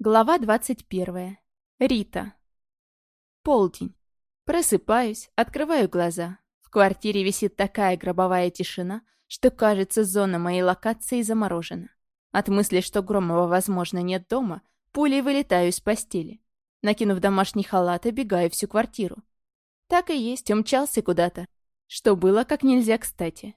Глава 21. Рита. Полдень. Просыпаюсь, открываю глаза. В квартире висит такая гробовая тишина, что, кажется, зона моей локации заморожена. От мысли, что Громова, возможно, нет дома, пулей вылетаю из постели. Накинув домашний халат, обегаю всю квартиру. Так и есть, умчался куда-то. Что было как нельзя кстати.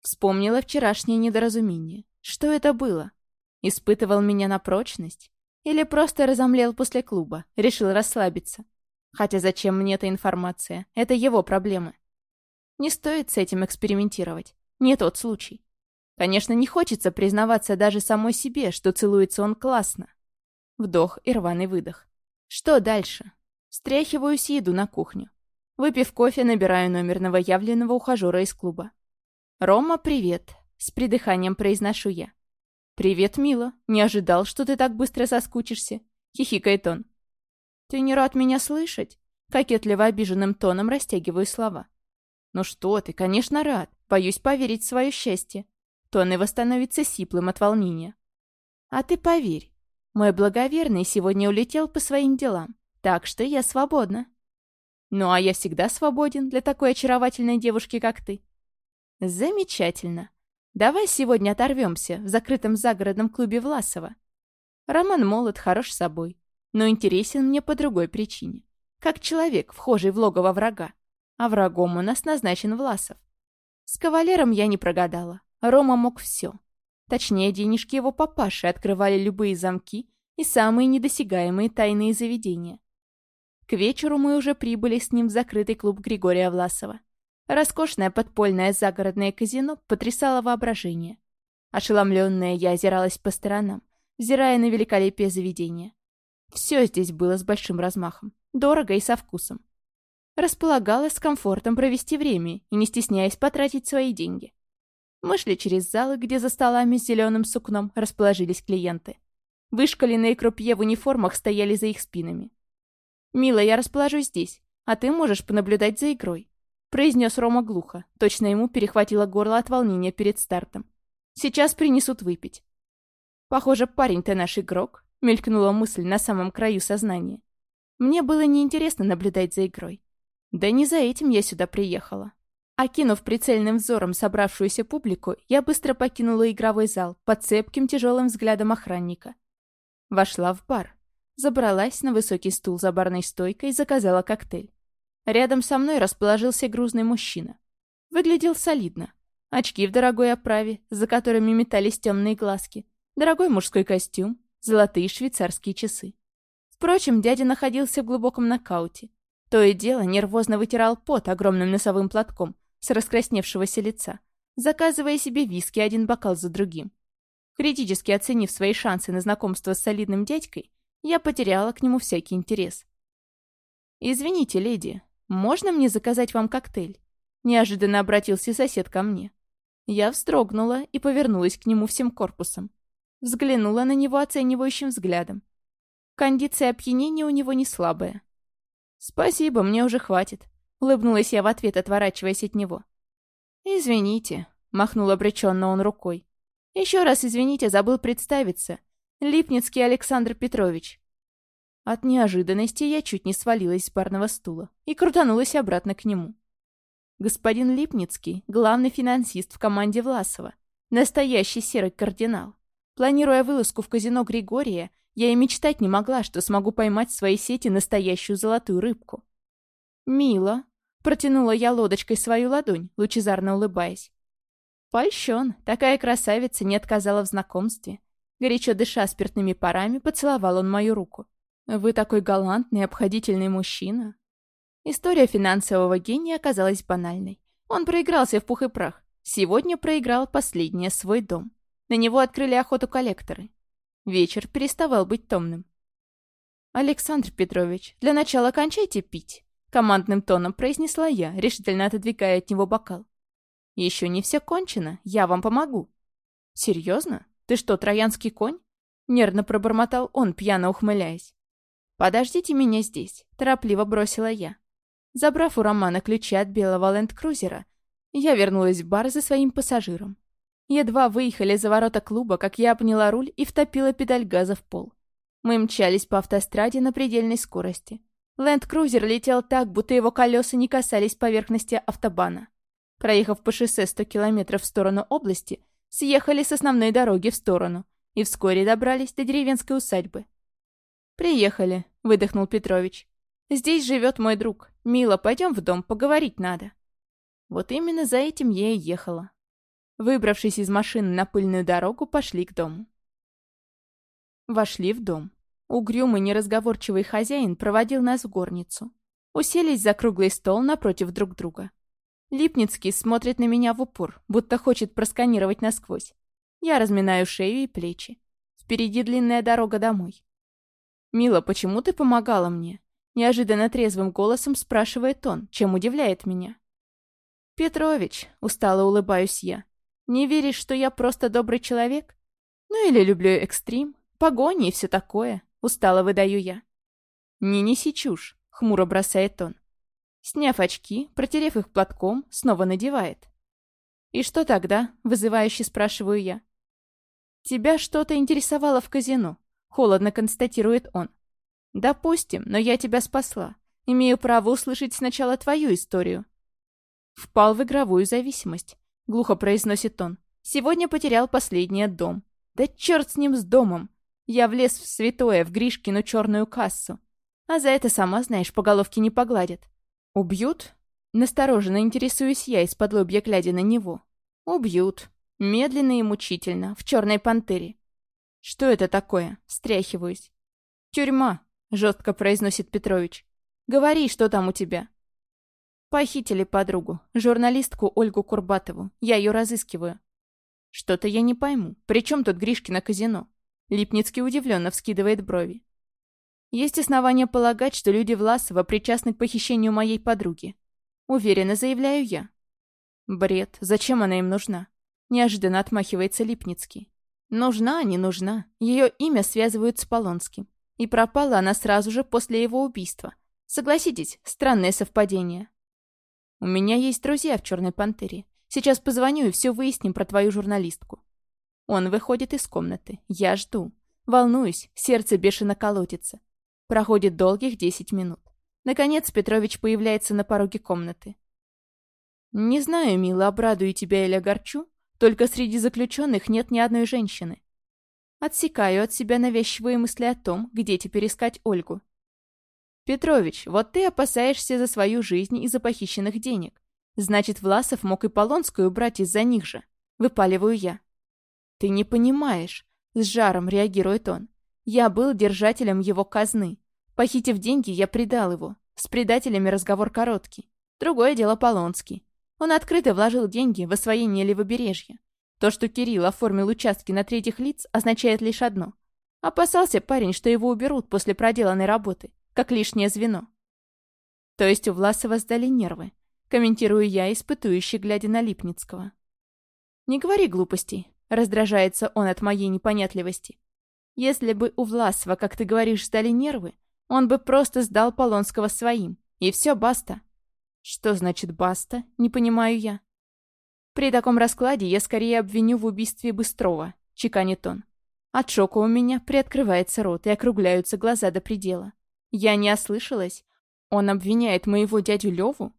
Вспомнила вчерашнее недоразумение. Что это было? Испытывал меня на прочность? Или просто разомлел после клуба, решил расслабиться. Хотя зачем мне эта информация? Это его проблемы. Не стоит с этим экспериментировать. Не тот случай. Конечно, не хочется признаваться даже самой себе, что целуется он классно. Вдох и рваный выдох. Что дальше? Стряхиваюсь и иду на кухню. Выпив кофе, набираю номер новоявленного ухажера из клуба. «Рома, привет!» — с придыханием произношу я. «Привет, мила. Не ожидал, что ты так быстро соскучишься», — хихикает он. «Ты не рад меня слышать?» Кокетливо обиженным тоном растягиваю слова. «Ну что ты, конечно, рад. Боюсь поверить в свое счастье». Тон его становится сиплым от волнения. «А ты поверь. Мой благоверный сегодня улетел по своим делам, так что я свободна». «Ну а я всегда свободен для такой очаровательной девушки, как ты». «Замечательно. Давай сегодня оторвемся в закрытом загородном клубе Власова. Роман молод, хорош собой, но интересен мне по другой причине. Как человек, вхожий в логово врага. А врагом у нас назначен Власов. С кавалером я не прогадала. Рома мог все. Точнее, денежки его папаши открывали любые замки и самые недосягаемые тайные заведения. К вечеру мы уже прибыли с ним в закрытый клуб Григория Власова. Роскошное подпольное загородное казино потрясало воображение. Ошеломленная, я озиралась по сторонам, взирая на великолепие заведения. Все здесь было с большим размахом, дорого и со вкусом. Располагала с комфортом провести время и не стесняясь потратить свои деньги. Мы шли через залы, где за столами с зеленым сукном расположились клиенты. Вышкаленные крупье в униформах стояли за их спинами. «Мила, я расположусь здесь, а ты можешь понаблюдать за игрой произнес Рома глухо. Точно ему перехватило горло от волнения перед стартом. «Сейчас принесут выпить». «Похоже, парень-то наш игрок», — мелькнула мысль на самом краю сознания. Мне было неинтересно наблюдать за игрой. Да не за этим я сюда приехала. Окинув прицельным взором собравшуюся публику, я быстро покинула игровой зал под цепким тяжелым взглядом охранника. Вошла в бар. Забралась на высокий стул за барной стойкой и заказала коктейль. Рядом со мной расположился грузный мужчина. Выглядел солидно. Очки в дорогой оправе, за которыми метались темные глазки, дорогой мужской костюм, золотые швейцарские часы. Впрочем, дядя находился в глубоком нокауте. То и дело нервозно вытирал пот огромным носовым платком с раскрасневшегося лица, заказывая себе виски один бокал за другим. Критически оценив свои шансы на знакомство с солидным дядькой, я потеряла к нему всякий интерес. «Извините, леди, «Можно мне заказать вам коктейль?» Неожиданно обратился сосед ко мне. Я вздрогнула и повернулась к нему всем корпусом. Взглянула на него оценивающим взглядом. Кондиция опьянения у него не слабая. «Спасибо, мне уже хватит», — улыбнулась я в ответ, отворачиваясь от него. «Извините», — махнул обреченно он рукой. «Еще раз извините, забыл представиться. Липницкий Александр Петрович. От неожиданности я чуть не свалилась с барного стула и крутанулась обратно к нему. Господин Липницкий — главный финансист в команде Власова, настоящий серый кардинал. Планируя вылазку в казино Григория, я и мечтать не могла, что смогу поймать в своей сети настоящую золотую рыбку. «Мило», — протянула я лодочкой свою ладонь, лучезарно улыбаясь. Польщен, такая красавица не отказала в знакомстве. Горячо дыша спиртными парами, поцеловал он мою руку. Вы такой галантный, обходительный мужчина. История финансового гения оказалась банальной. Он проигрался в пух и прах. Сегодня проиграл последний свой дом. На него открыли охоту коллекторы. Вечер переставал быть томным. «Александр Петрович, для начала кончайте пить», — командным тоном произнесла я, решительно отодвигая от него бокал. «Еще не все кончено, я вам помогу». «Серьезно? Ты что, троянский конь?» — нервно пробормотал он, пьяно ухмыляясь. «Подождите меня здесь», — торопливо бросила я. Забрав у Романа ключи от белого ленд-крузера, я вернулась в бар за своим пассажиром. Едва выехали за ворота клуба, как я обняла руль и втопила педаль газа в пол. Мы мчались по автостраде на предельной скорости. Ленд-крузер летел так, будто его колеса не касались поверхности автобана. Проехав по шоссе 100 километров в сторону области, съехали с основной дороги в сторону и вскоре добрались до деревенской усадьбы. «Приехали», — выдохнул Петрович. «Здесь живет мой друг. Мила, пойдем в дом, поговорить надо». Вот именно за этим я и ехала. Выбравшись из машины на пыльную дорогу, пошли к дому. Вошли в дом. Угрюмый, неразговорчивый хозяин проводил нас в горницу. Уселись за круглый стол напротив друг друга. Липницкий смотрит на меня в упор, будто хочет просканировать насквозь. Я разминаю шею и плечи. Впереди длинная дорога домой. «Мила, почему ты помогала мне?» Неожиданно трезвым голосом спрашивает он, чем удивляет меня. «Петрович», — устало улыбаюсь я, — «не веришь, что я просто добрый человек? Ну или люблю экстрим, погони и все такое?» Устало выдаю я. «Не неси чушь», — хмуро бросает он. Сняв очки, протерев их платком, снова надевает. «И что тогда?» — вызывающе спрашиваю я. «Тебя что-то интересовало в казино», — холодно констатирует он. «Допустим, но я тебя спасла. Имею право услышать сначала твою историю». «Впал в игровую зависимость», — глухо произносит он. «Сегодня потерял последний дом. Да черт с ним, с домом. Я влез в святое, в Гришкину черную кассу. А за это, сама знаешь, по головке не погладят. Убьют? Настороженно интересуюсь я, из-под глядя на него. Убьют. Медленно и мучительно, в черной пантере. Что это такое? Стряхиваюсь. Тюрьма, жестко произносит Петрович. Говори, что там у тебя. Похитили подругу, журналистку Ольгу Курбатову. Я ее разыскиваю. Что-то я не пойму. При чем тут Гришкино казино? Липницкий удивленно вскидывает брови. Есть основания полагать, что люди Власова причастны к похищению моей подруги. Уверенно заявляю я. Бред. Зачем она им нужна? Неожиданно отмахивается Липницкий. Нужна, не нужна. Ее имя связывают с Полонским. И пропала она сразу же после его убийства. Согласитесь, странное совпадение. У меня есть друзья в Черной Пантере. Сейчас позвоню и все выясним про твою журналистку. Он выходит из комнаты. Я жду. Волнуюсь, сердце бешено колотится. Проходит долгих десять минут. Наконец Петрович появляется на пороге комнаты. «Не знаю, мило, обрадую тебя или огорчу, только среди заключенных нет ни одной женщины. Отсекаю от себя навязчивые мысли о том, где теперь искать Ольгу. Петрович, вот ты опасаешься за свою жизнь из-за похищенных денег. Значит, Власов мог и Полонскую брать из-за них же. Выпаливаю я. «Ты не понимаешь», — с жаром реагирует он. «Я был держателем его казны. Похитив деньги, я предал его. С предателями разговор короткий. Другое дело Полонский. Он открыто вложил деньги в освоение левобережья. То, что Кирилл оформил участки на третьих лиц, означает лишь одно. Опасался парень, что его уберут после проделанной работы, как лишнее звено. То есть у Власова сдали нервы. Комментирую я, испытующий, глядя на Липницкого. «Не говори глупостей. Раздражается он от моей непонятливости. Если бы у Власова, как ты говоришь, стали нервы, он бы просто сдал Полонского своим. И все, баста. Что значит баста? Не понимаю я. При таком раскладе я скорее обвиню в убийстве Быстрова, чеканит он. От шока у меня приоткрывается рот и округляются глаза до предела. Я не ослышалась. Он обвиняет моего дядю Леву?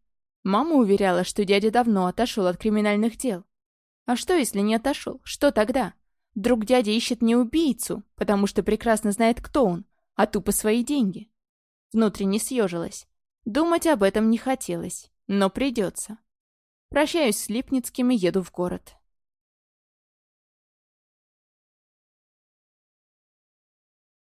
Мама уверяла, что дядя давно отошел от криминальных дел. А что, если не отошел? Что тогда? Друг дядя ищет не убийцу, потому что прекрасно знает, кто он, а тупо свои деньги. Внутренне съежилась. Думать об этом не хотелось, но придется. Прощаюсь с Липницким и еду в город.